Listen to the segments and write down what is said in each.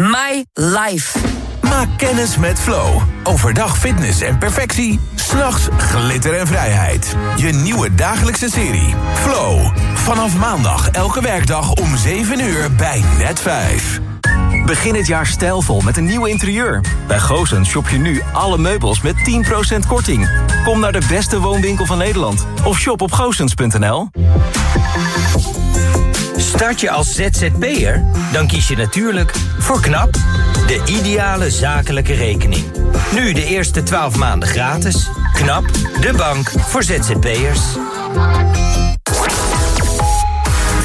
My Life. Maak kennis met Flow. Overdag fitness en perfectie. S'nachts glitter en vrijheid. Je nieuwe dagelijkse serie. Flow. Vanaf maandag elke werkdag om 7 uur bij Net 5. Begin het jaar stijlvol met een nieuw interieur. Bij Goosens shop je nu alle meubels met 10% korting. Kom naar de beste woonwinkel van Nederland. Of shop op goosens.nl. Start je als ZZP'er? Dan kies je natuurlijk voor KNAP, de ideale zakelijke rekening. Nu de eerste 12 maanden gratis. KNAP, de bank voor ZZP'ers.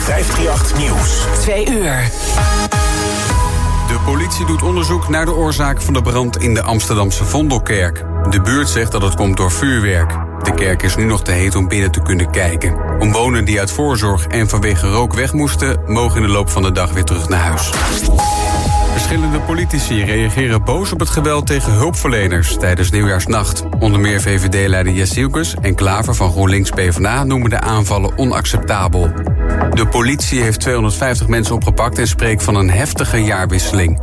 538 Nieuws. 2 uur. De politie doet onderzoek naar de oorzaak van de brand in de Amsterdamse Vondelkerk. De buurt zegt dat het komt door vuurwerk. De kerk is nu nog te heet om binnen te kunnen kijken. Omwonenden die uit voorzorg en vanwege rook weg moesten... mogen in de loop van de dag weer terug naar huis. Verschillende politici reageren boos op het geweld tegen hulpverleners tijdens nieuwjaarsnacht. Onder meer VVD-leider Jessielkus en Klaver van GroenLinks PvdA noemen de aanvallen onacceptabel. De politie heeft 250 mensen opgepakt en spreekt van een heftige jaarwisseling.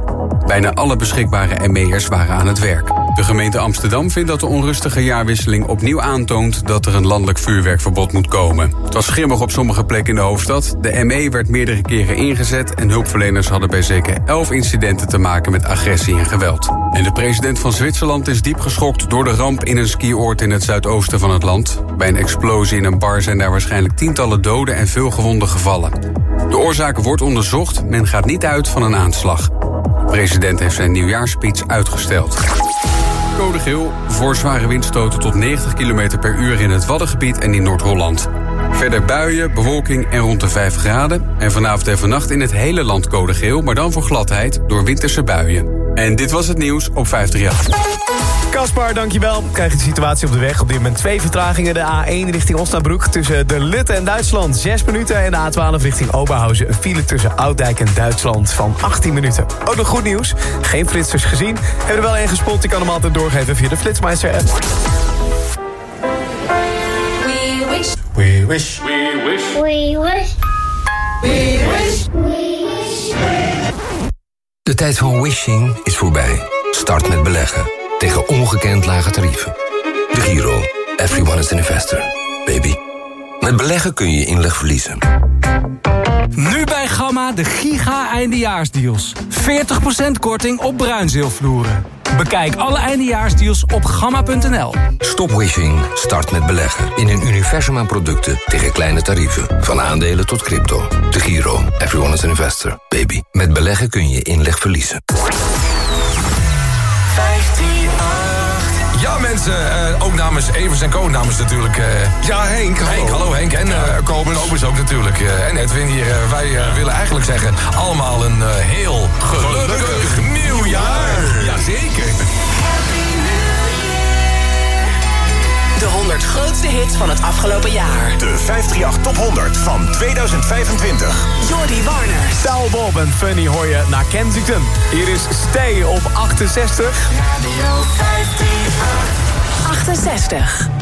Bijna alle beschikbare ME'ers waren aan het werk. De gemeente Amsterdam vindt dat de onrustige jaarwisseling opnieuw aantoont dat er een landelijk vuurwerkverbod moet komen. Het was schimmig op sommige plekken in de hoofdstad. De ME werd meerdere keren ingezet en hulpverleners hadden bij zeker 11 incidenten te maken met agressie en geweld. En de president van Zwitserland is diep geschokt door de ramp in een skioord in het zuidoosten van het land. Bij een explosie in een bar zijn daar waarschijnlijk tientallen doden en veel gewonden gevallen. De oorzaak wordt onderzocht, men gaat niet uit van een aanslag. De president heeft zijn nieuwjaarspeech uitgesteld. Code geel voor zware windstoten tot 90 km per uur in het Waddengebied en in Noord-Holland. Verder buien, bewolking en rond de 5 graden. En vanavond en vannacht in het hele land code geel, maar dan voor gladheid door winterse buien. En dit was het nieuws op 538. Kaspar, dankjewel. Krijg je de situatie op de weg. Op dit moment twee vertragingen. De A1 richting Osnabrück tussen de Lutte en Duitsland 6 minuten. En de A12 richting Oberhausen. Een file tussen Ouddijk en Duitsland van 18 minuten. Ook nog goed nieuws. Geen flitsers gezien. Hebben er wel één gespot. Je kan hem altijd doorgeven via de Flitsmeister app. We wish. We wish. We wish. We wish. We wish. We wish. De tijd van wishing is voorbij. Start met beleggen. Tegen ongekend lage tarieven. De Giro. Everyone is an investor. Baby. Met beleggen kun je inleg verliezen. Nu bij Gamma de giga eindejaarsdeals. 40% korting op bruinzeelvloeren. Bekijk alle eindejaarsdeals op gamma.nl. Stop wishing, start met beleggen. In een universum aan producten tegen kleine tarieven. Van aandelen tot crypto. De Giro. Everyone is an investor. Baby. Met beleggen kun je inleg verliezen. Mensen, eh, ook namens Evers en Co. Namens natuurlijk... eh, Ja, Henk. hallo. Henk, hallo Henk. En eh Kobus. Kobus ook natuurlijk. eh, en Edwin hier. wij willen eigenlijk zeggen... allemaal een heel gelukkig, nieuwjaar. Jazeker. De 100 grootste hits van het afgelopen jaar. De 538 Top 100 van 2025. Jordi Warner. Taal Bob en Funny hoor je naar Kensington. Hier is Stay op 68. Radio 538. 68.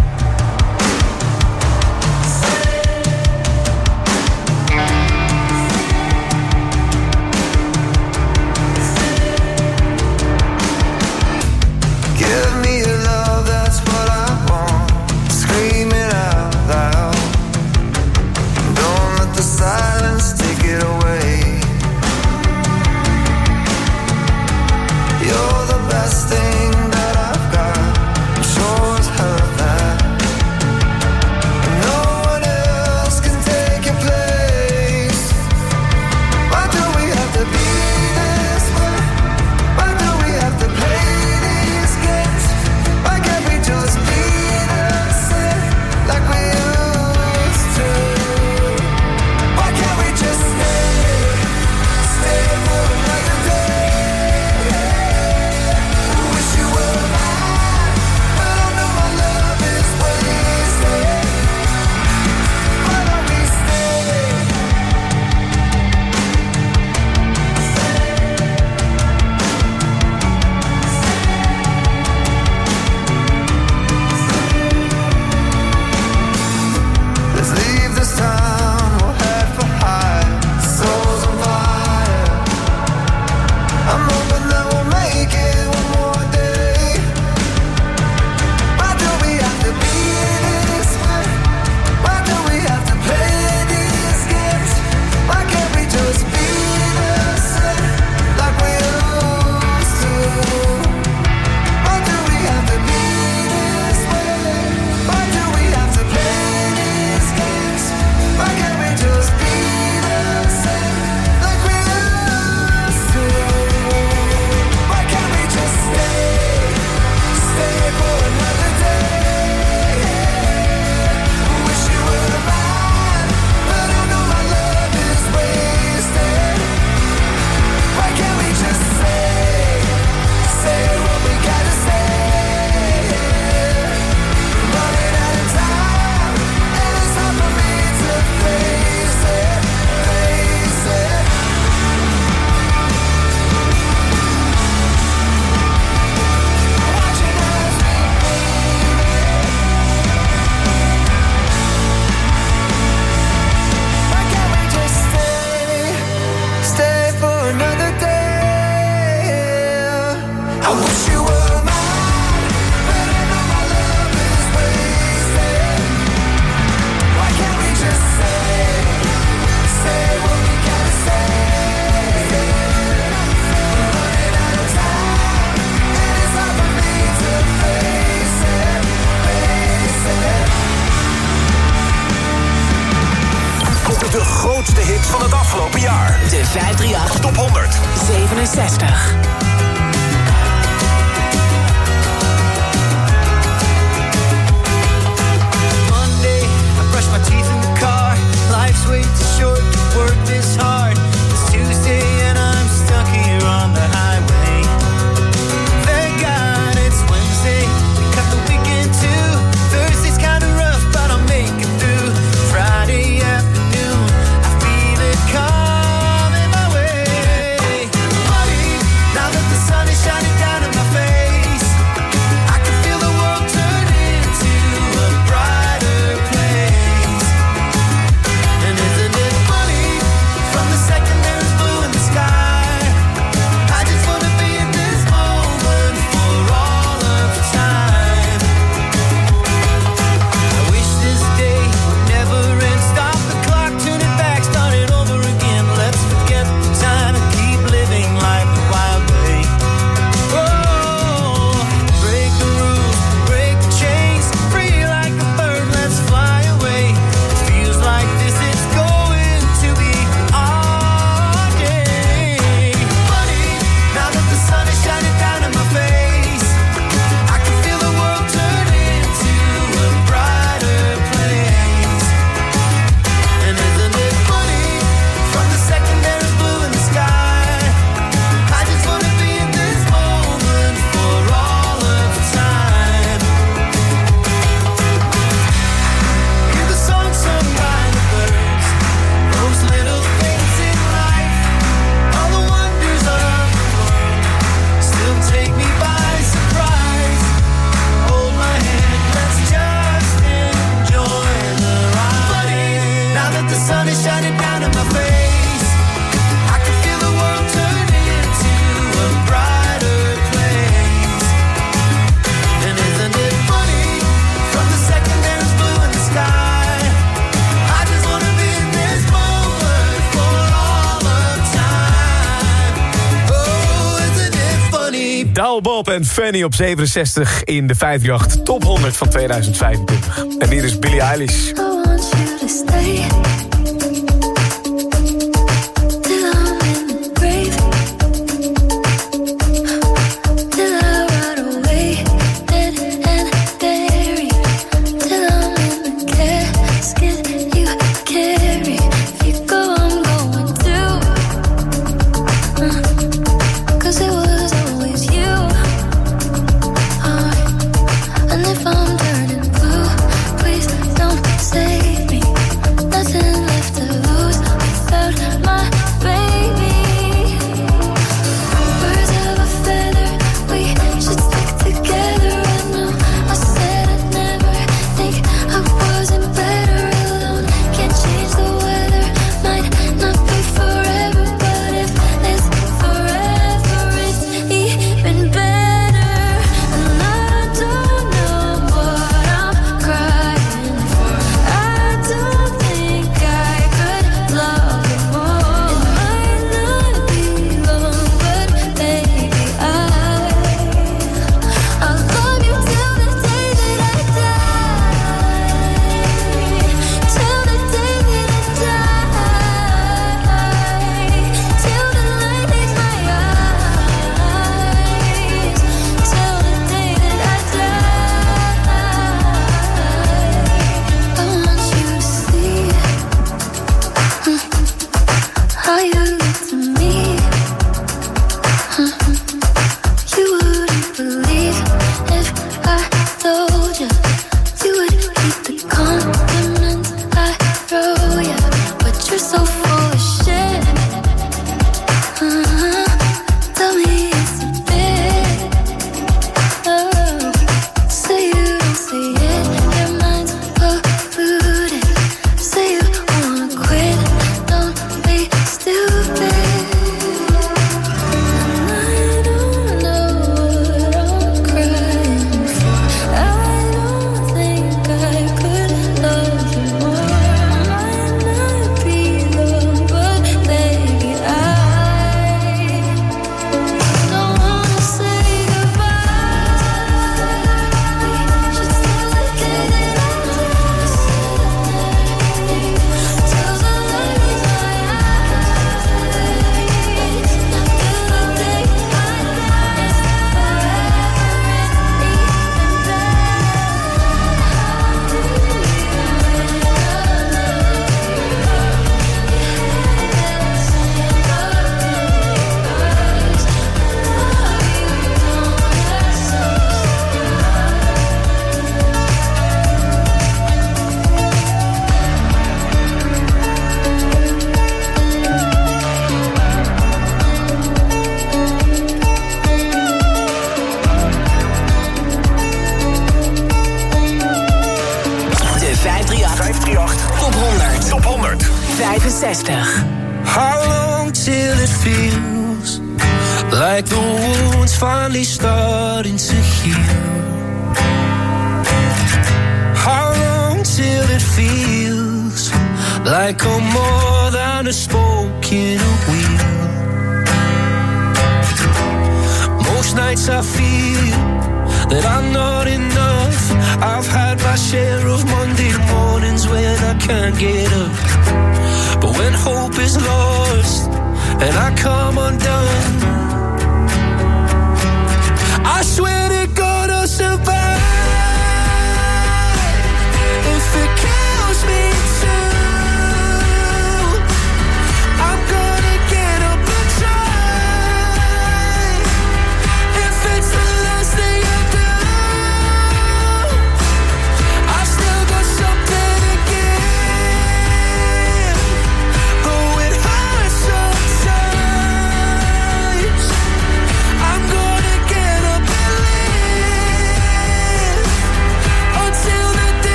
en Fanny op 67 in de 5 Top 100 van 2025. En hier is Billie Eilish.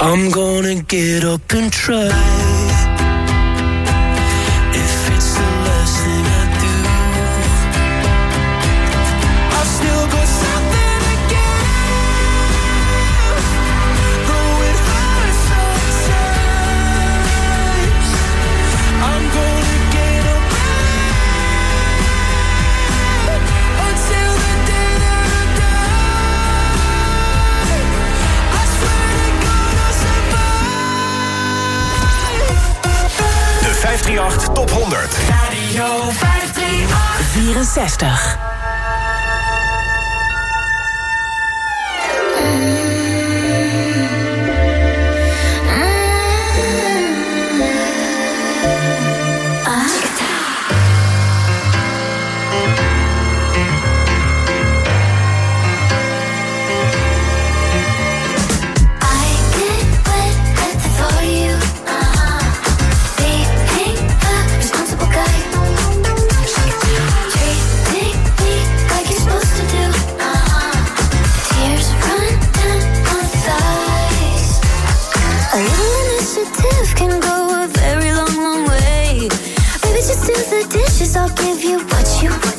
I'm gonna get up and try. 60. You.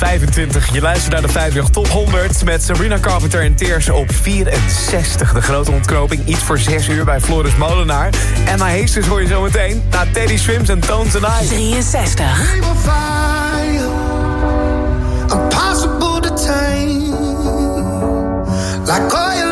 25. Je luistert naar de 50 Top 100 met Sabrina Carpenter en Teers op 64. De grote ontknoping iets voor 6 uur bij Floris Molenaar. En na Heesters hoor je zo meteen naar Teddy Swims en Tones and I. 63. Like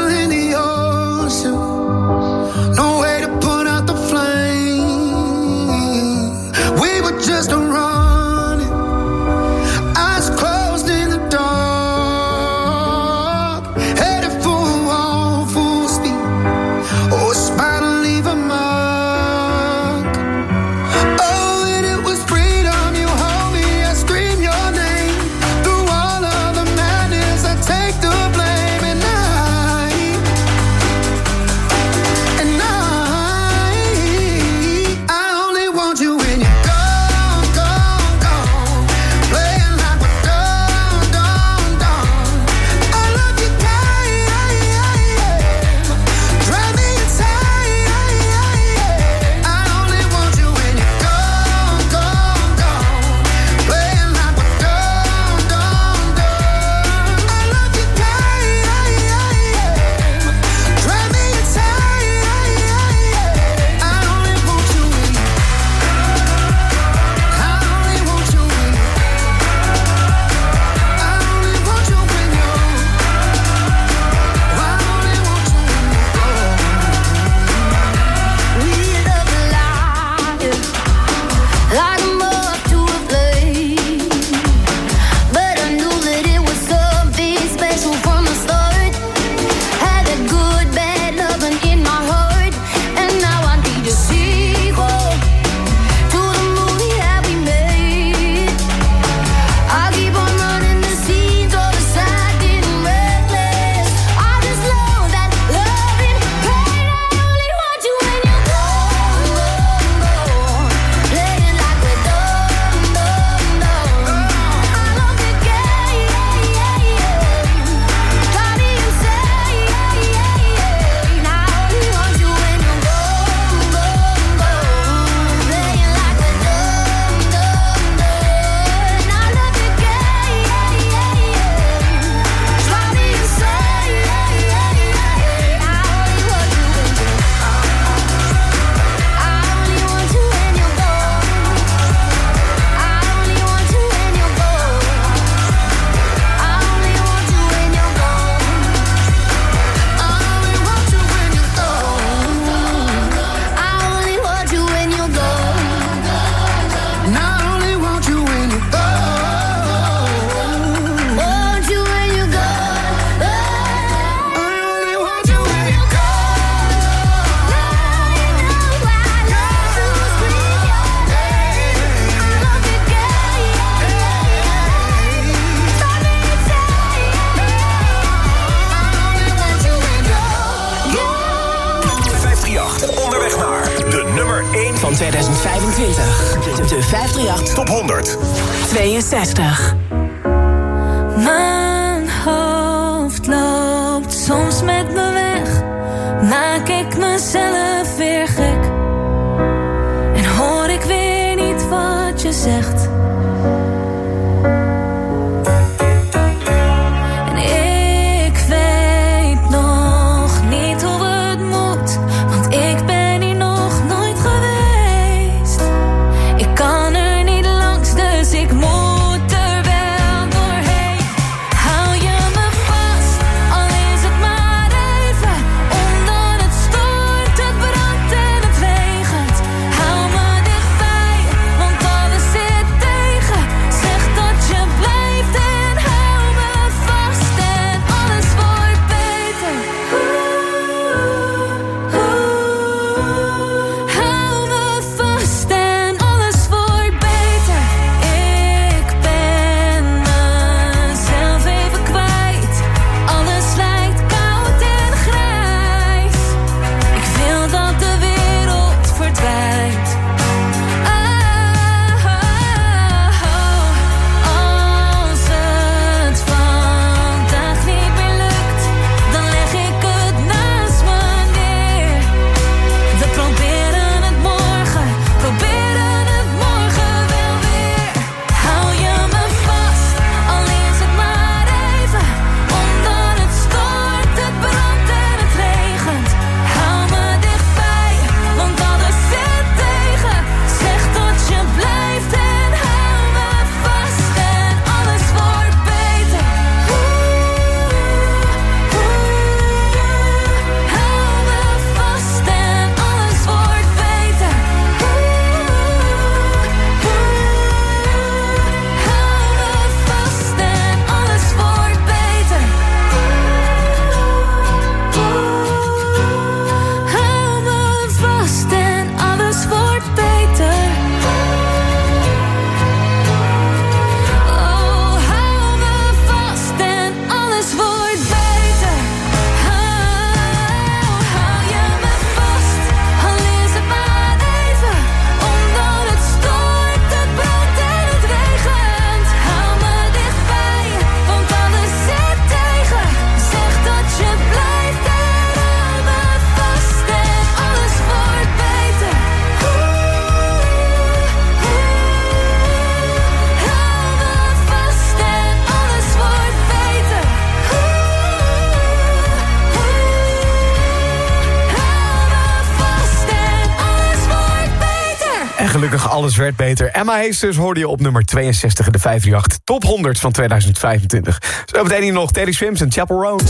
alles werd beter. Emma Heesters hoorde je op nummer 62 in de 538 Top 100 van 2025. Zo meteen hier nog Teddy Swims en Chapel Roan.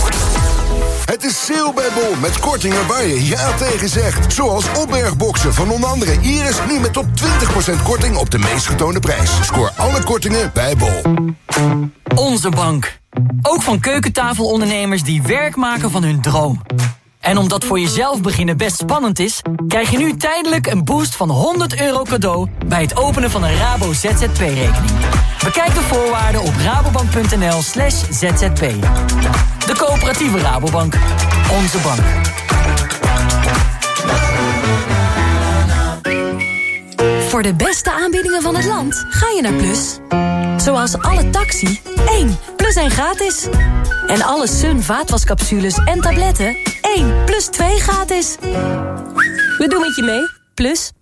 Het is sale bij Bol met kortingen waar je ja tegen zegt. Zoals opbergboxen van onder andere Iris nu met tot 20% korting op de meest getoonde prijs. Scoor alle kortingen bij Bol. Onze bank. Ook van keukentafelondernemers die werk maken van hun droom. En omdat voor jezelf beginnen best spannend is... krijg je nu tijdelijk een boost van 100 euro cadeau... bij het openen van een Rabo ZZP-rekening. Bekijk de voorwaarden op rabobank.nl slash zzp. De coöperatieve Rabobank. Onze bank. Voor de beste aanbiedingen van het land ga je naar Plus. Zoals alle taxi, 1 plus 1 gratis. En alle Sun vaatwascapsules en tabletten, 1 plus 2 gratis. We doen het je mee, Plus.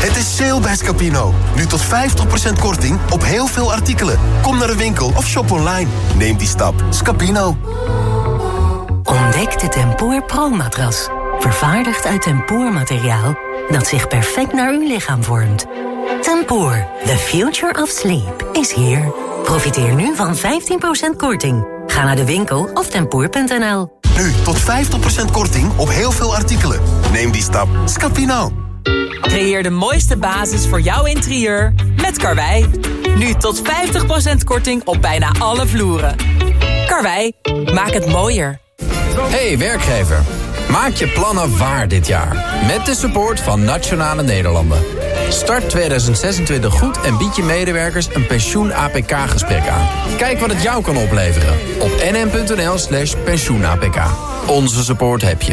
Het is sale bij Scapino. Nu tot 50% korting op heel veel artikelen. Kom naar de winkel of shop online. Neem die stap. Scapino. Ontdek de Tempoor Pro-matras. Vervaardigd uit tempoormateriaal dat zich perfect naar uw lichaam vormt. Tempoor, the future of sleep, is here. Profiteer nu van 15% korting. Ga naar de winkel of tempoor.nl. Nu tot 50% korting op heel veel artikelen. Neem die stap. Scapino. Creëer de mooiste basis voor jouw interieur met Karwei. Nu tot 50% korting op bijna alle vloeren. Karwei, maak het mooier. Hey werkgever, maak je plannen waar dit jaar. Met de support van Nationale Nederlanden. Start 2026 goed en bied je medewerkers een pensioen-APK-gesprek aan. Kijk wat het jou kan opleveren op nm.nl slash pensioen-APK. Onze support heb je.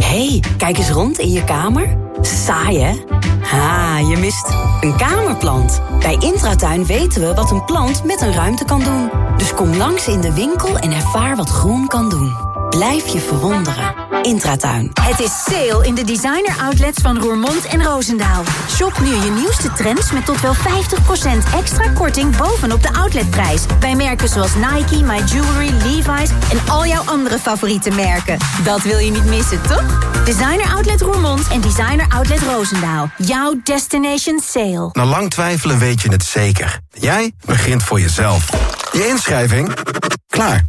hey, kijk eens rond in je kamer. Saai, hè? Ha, je mist een kamerplant. Bij Intratuin weten we wat een plant met een ruimte kan doen. Dus kom langs in de winkel en ervaar wat groen kan doen. Blijf je verwonderen. Intratuin. Het is sale in de designer outlets van Roermond en Roosendaal. Shop nu je nieuwste trends met tot wel 50% extra korting bovenop de outletprijs. Bij merken zoals Nike, My Jewelry, Levi's en al jouw andere favoriete merken. Dat wil je niet missen, toch? Designer Outlet Roermond en Designer Outlet Roosendaal. Jouw destination sale. Na lang twijfelen weet je het zeker. Jij begint voor jezelf. Je inschrijving? Klaar.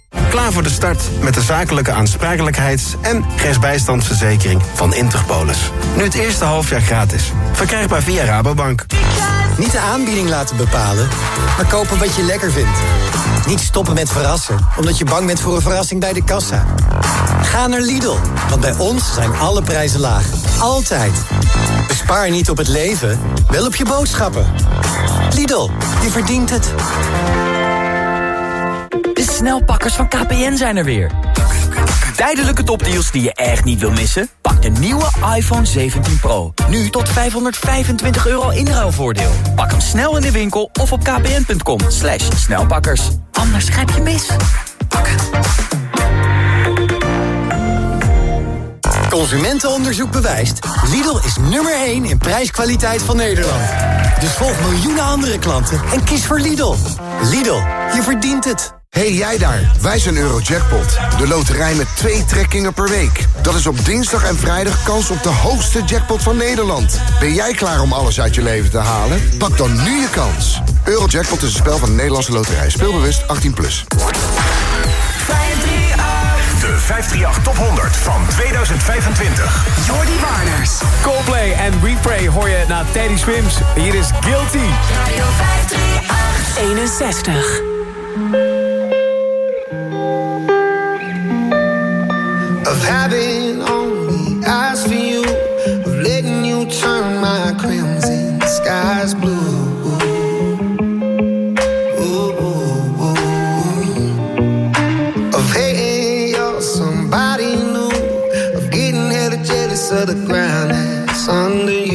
Klaar voor de start met de zakelijke aansprakelijkheids- en rechtsbijstandsverzekering van Interpolis. Nu het eerste halfjaar gratis. Verkrijgbaar via Rabobank. Niet de aanbieding laten bepalen, maar kopen wat je lekker vindt. Niet stoppen met verrassen, omdat je bang bent voor een verrassing bij de kassa. Ga naar Lidl, want bij ons zijn alle prijzen laag. Altijd. Bespaar niet op het leven, wel op je boodschappen. Lidl, je verdient het. Snelpakkers van KPN zijn er weer. Tijdelijke topdeals die je echt niet wil missen? Pak de nieuwe iPhone 17 Pro. Nu tot 525 euro inruilvoordeel. Pak hem snel in de winkel of op kpn.com. Slash snelpakkers. Anders grijp je mis. Consumentenonderzoek bewijst. Lidl is nummer 1 in prijskwaliteit van Nederland. Dus volg miljoenen andere klanten en kies voor Lidl. Lidl, je verdient het. Hey jij daar, wij zijn Eurojackpot. De loterij met twee trekkingen per week. Dat is op dinsdag en vrijdag kans op de hoogste jackpot van Nederland. Ben jij klaar om alles uit je leven te halen? Pak dan nu je kans. Eurojackpot is een spel van de Nederlandse loterij. Speelbewust 18+. Plus. De 538 Top 100 van 2025. Jordi Warners. Coldplay en Repray hoor je na Teddy Swims. Hier is Guilty. Radio 538. 61. Having only eyes for you, of letting you turn my crimson skies blue. Of hating you're somebody new, of getting hella jealous of the ground you.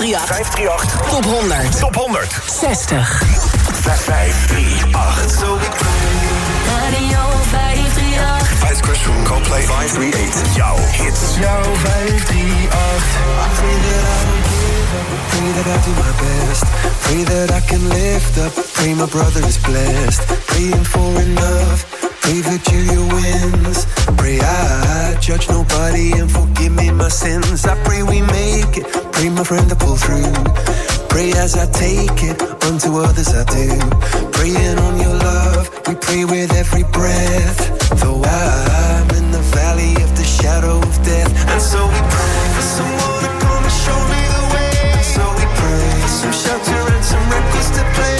538. Top 100. Top 100. 60. 538. Radio 538. Vice Question Coldplay 538. Jouw hits. Jouw 538. Pray that I do my best. Pray that I can lift up. Pray my brother is blessed. Praying for enough. Pray Virginia wins. Pray I judge nobody and forgive me my sins. I pray we make it. Pray my friend to pull through. Pray as I take it. Unto others I do. Praying on your love. We pray with every breath. Though I'm in the valley of the shadow of death. And so we pray for someone to come and show me the way. And so we pray for some shelter and some records to play.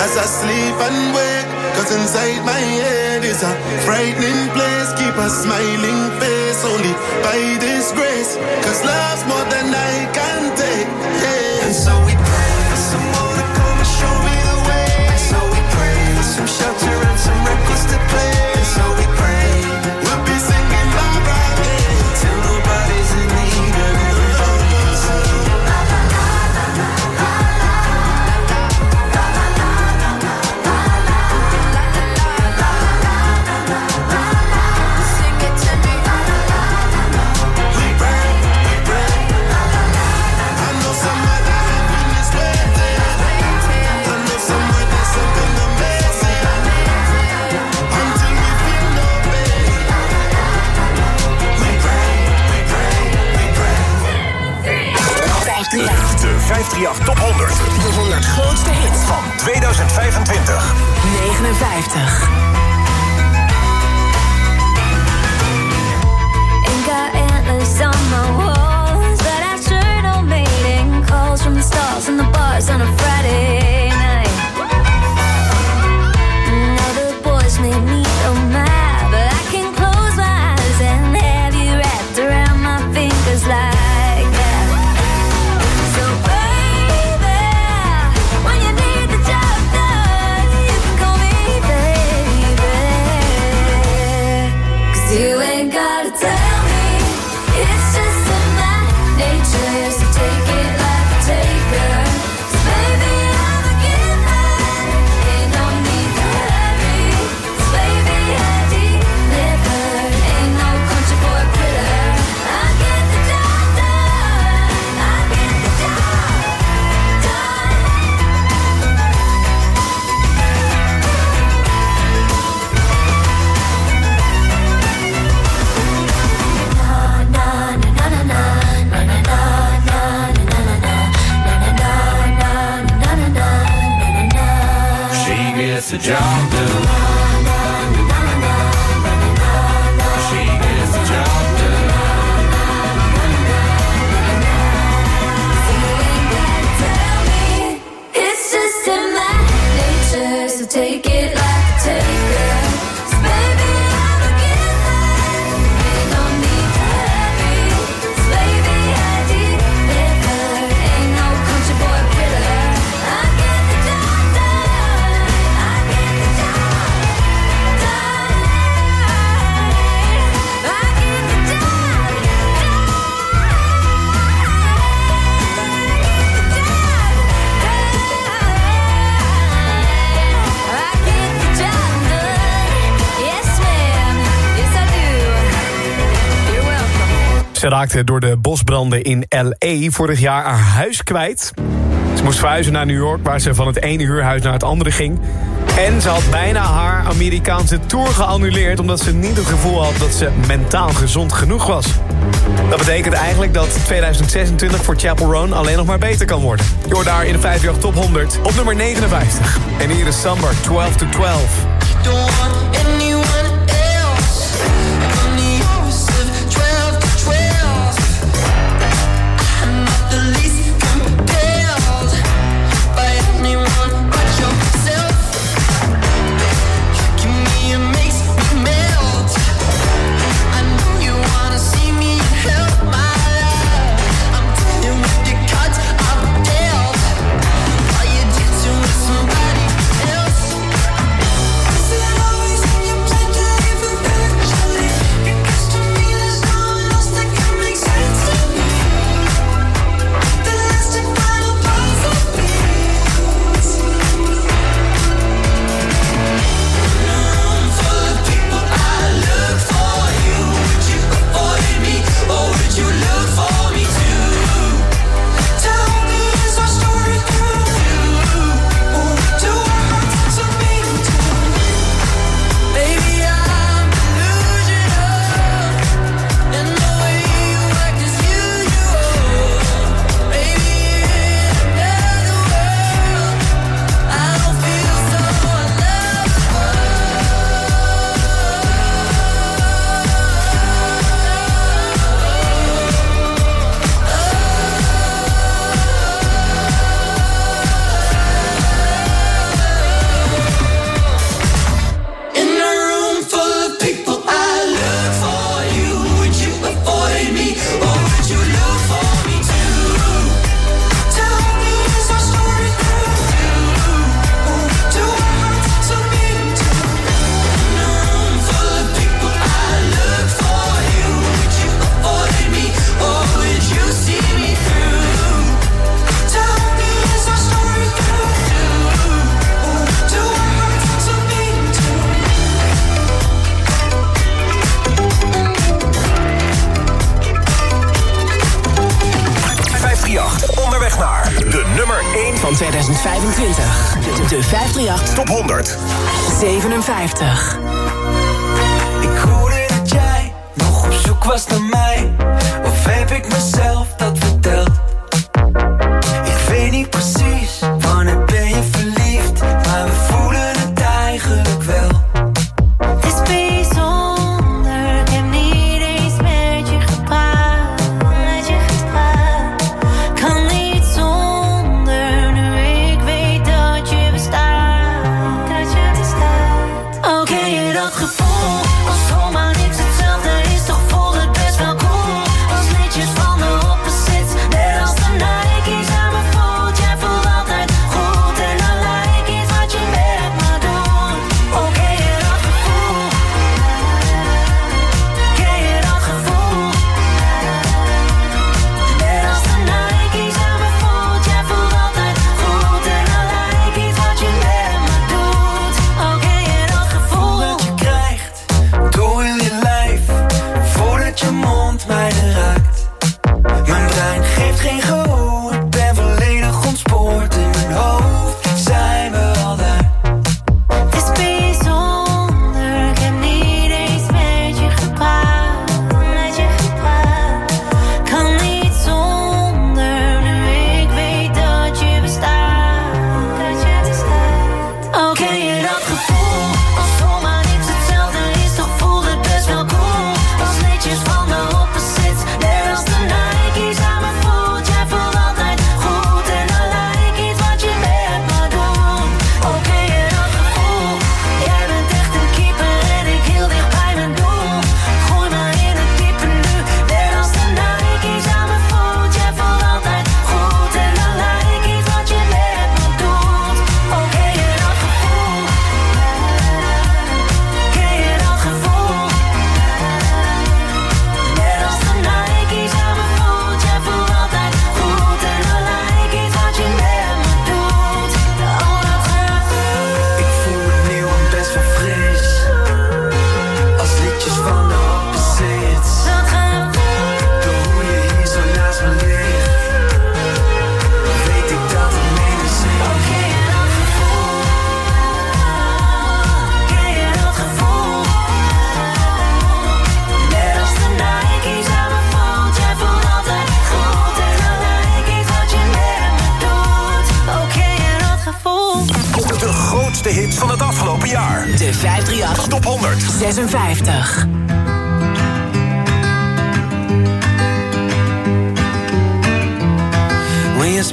As I sleep and wake. Cause inside my head is a frightening place. Keep a smiling face only by this grace. Cause love's more than I can take. Yeah. And so we pray for someone to 538 Top 100. De 100 grootste hits van 2025. 59. Ain't got endless on my walls, but I sure don't made calls from the stars in the Ze raakte door de bosbranden in L.A. vorig jaar haar huis kwijt. Ze moest verhuizen naar New York, waar ze van het ene huurhuis naar het andere ging. En ze had bijna haar Amerikaanse tour geannuleerd... omdat ze niet het gevoel had dat ze mentaal gezond genoeg was. Dat betekent eigenlijk dat 2026 voor Chapel Roan alleen nog maar beter kan worden. Je hoort daar in de 5 top 100 op nummer 59. En hier is Summer 12 to 12.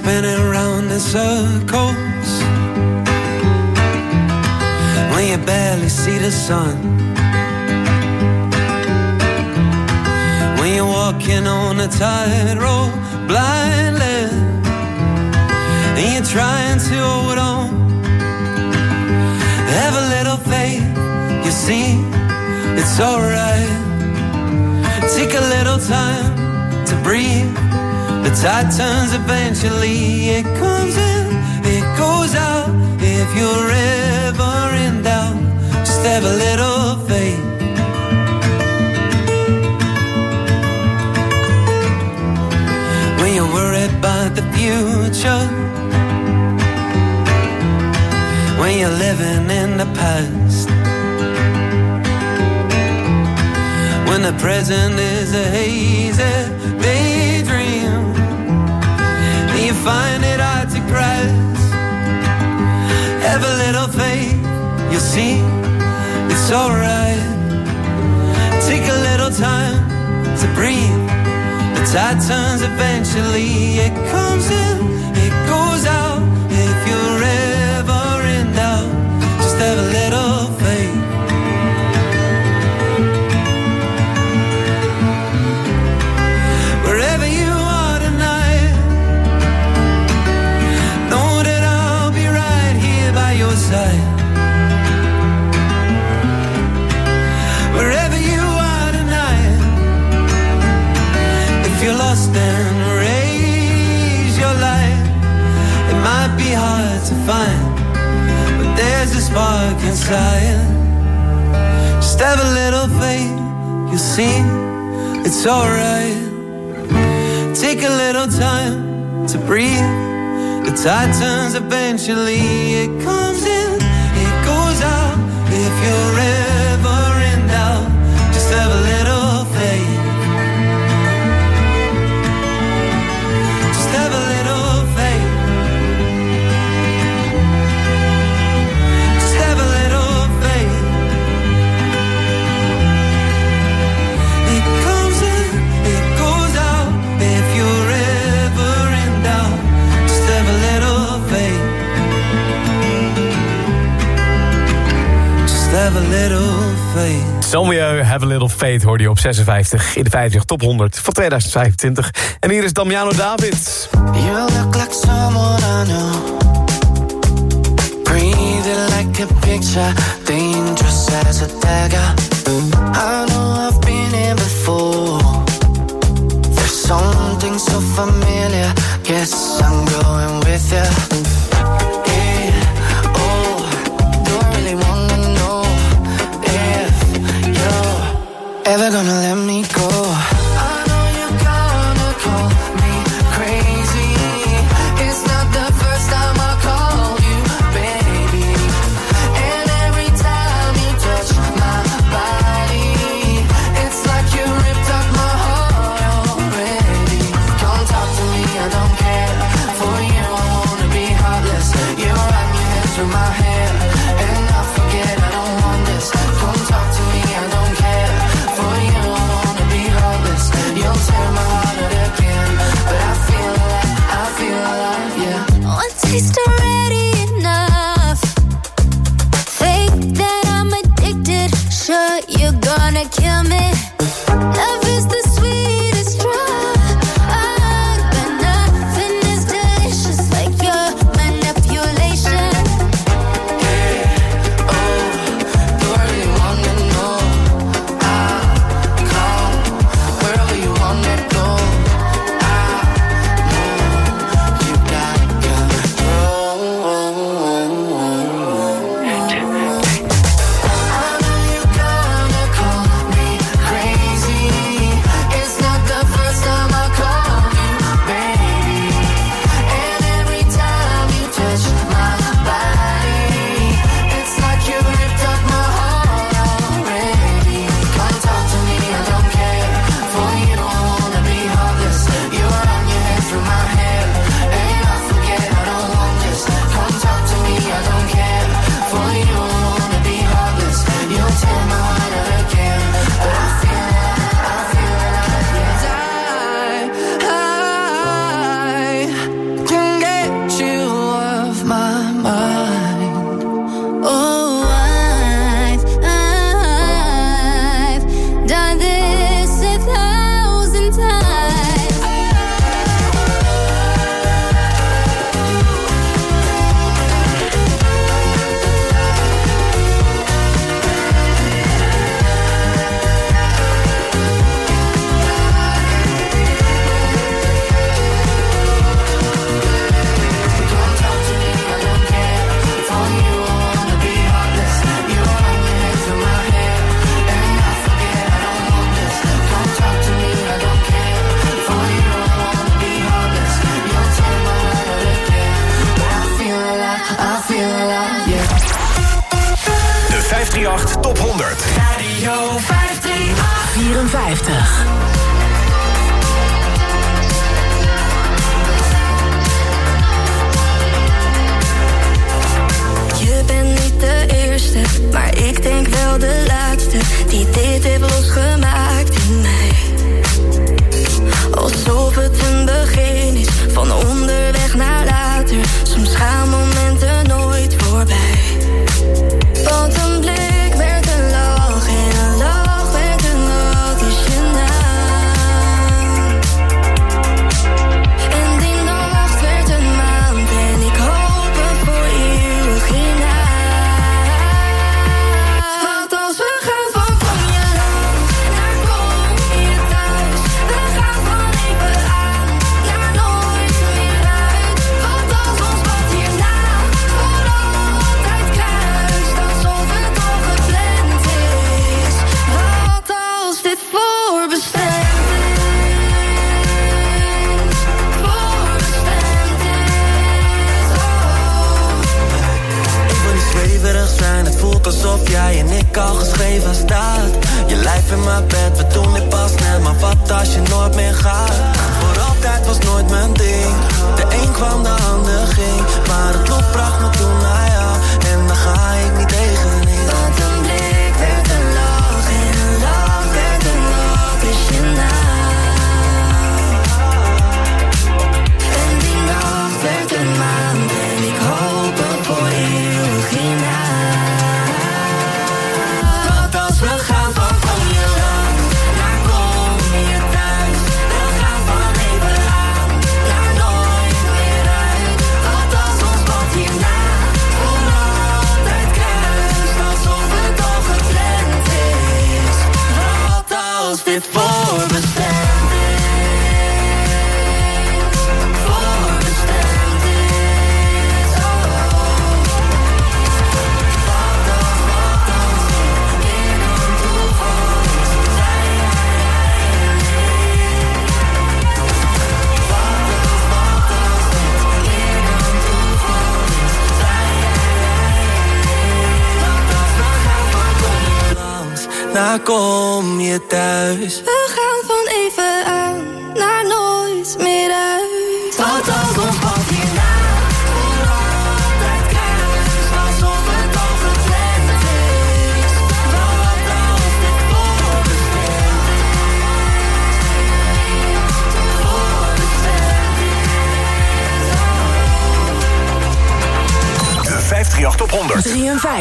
spinning round in circles when you barely see the sun. When you're walking on a tightrope blindly and you're trying to hold on, have a little faith. You see, it's alright. Take a little time to breathe the tide turns eventually, it comes in, it goes out. If you're ever in doubt, just have a little faith. When you're worried about the future, when you're living in the past. When the present is a hazy. Have a little faith, you'll see it's alright. Take a little time to breathe. The tide turns eventually, it comes in. spark inside. Just have a little faith, you see, it's alright. Take a little time to breathe. The tide turns eventually, it comes. have a little faith. Have a little faith hoorde je op 56 in de 50 top 100 van 2025. En hier is Damiano David. You look like someone I know. Breathing like a picture, dangerous as a dagger. I know I've been here before. There's something so familiar. Guess I'm going with you. gonna let me go.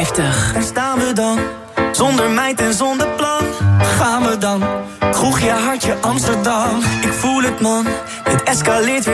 50. Staan we dan, zonder meid en zonder plan. Gaan we dan, kroegje hartje Amsterdam. Ik voel het man, het escaleert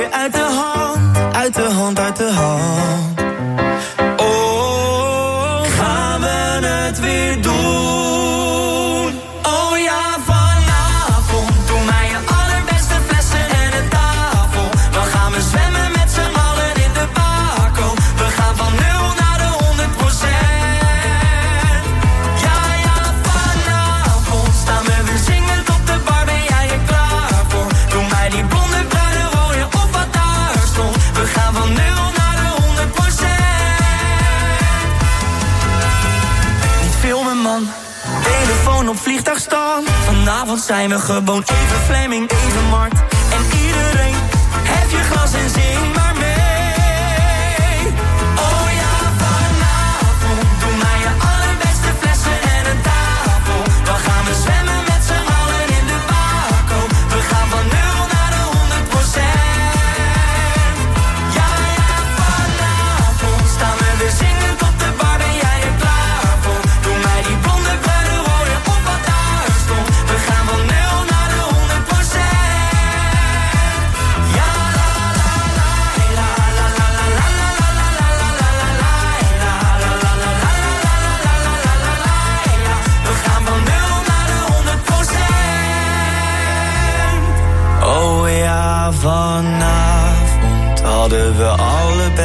zijn we gewoon even Fleming, even Mart en iedereen. Heb je glas en zing maar.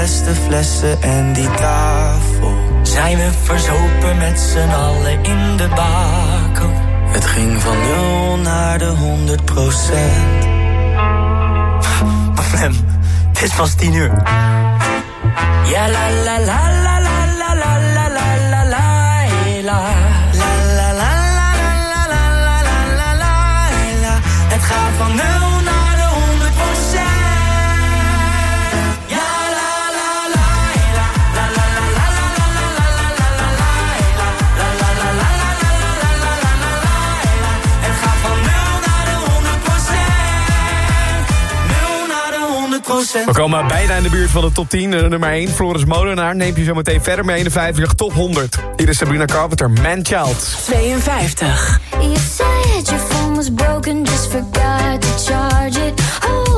beste flessen en die tafel. Zijn we verzopen met z'n allen in de bakel. Het ging van 0 naar de 100 procent. Maar Flem, het is pas 10 uur. Ja la la la la. We komen bijna in de buurt van de top 10. Eh, nummer 1, Floris Molenaar. Neemt je zo meteen verder mee in de 50 top 100. Hier is Sabrina Carpenter, Man Child. 52. You said your phone was broken, just forgot to charge it. Oh,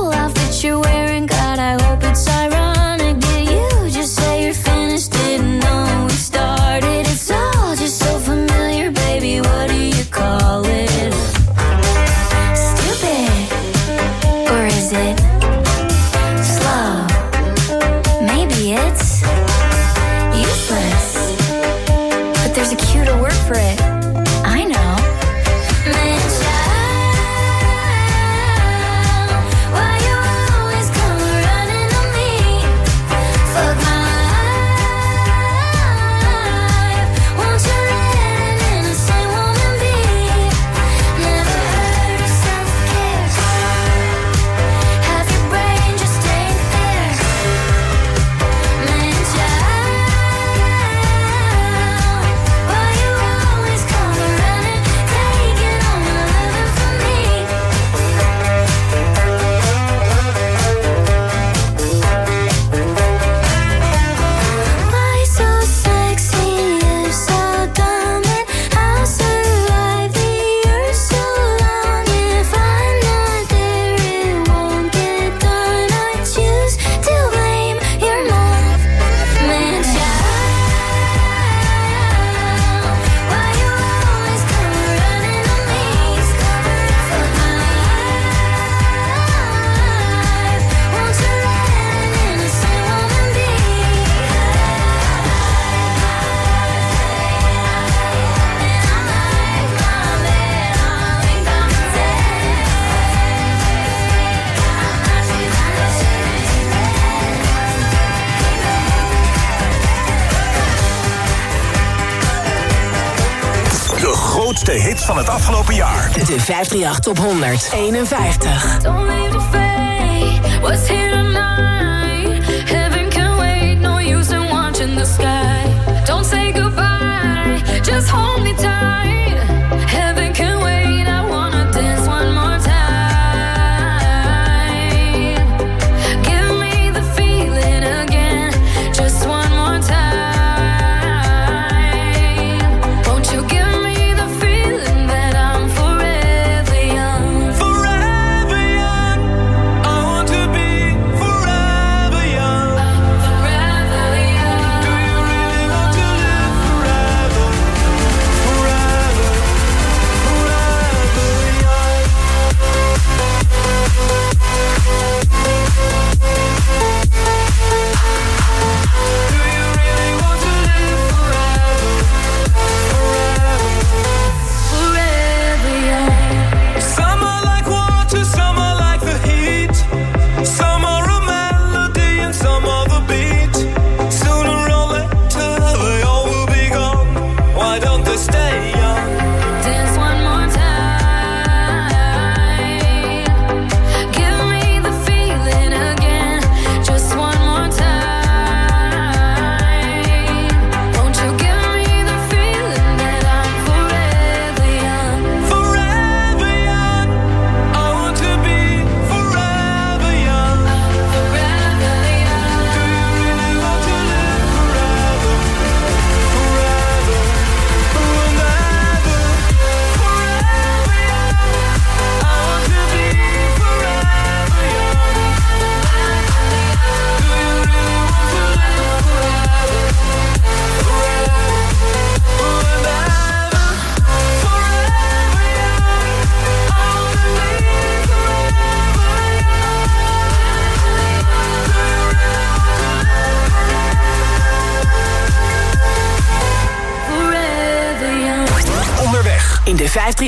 van het afgelopen jaar. De 538 Top 151. Don't leave a fate. What's here tonight? Heaven can wait. No use in watching the sky. Don't say goodbye. Just hold me tight.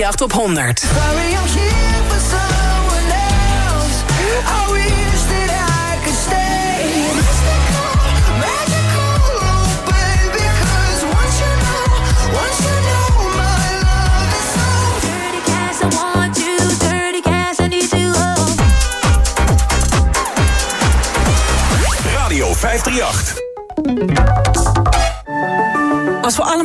538 Top 100.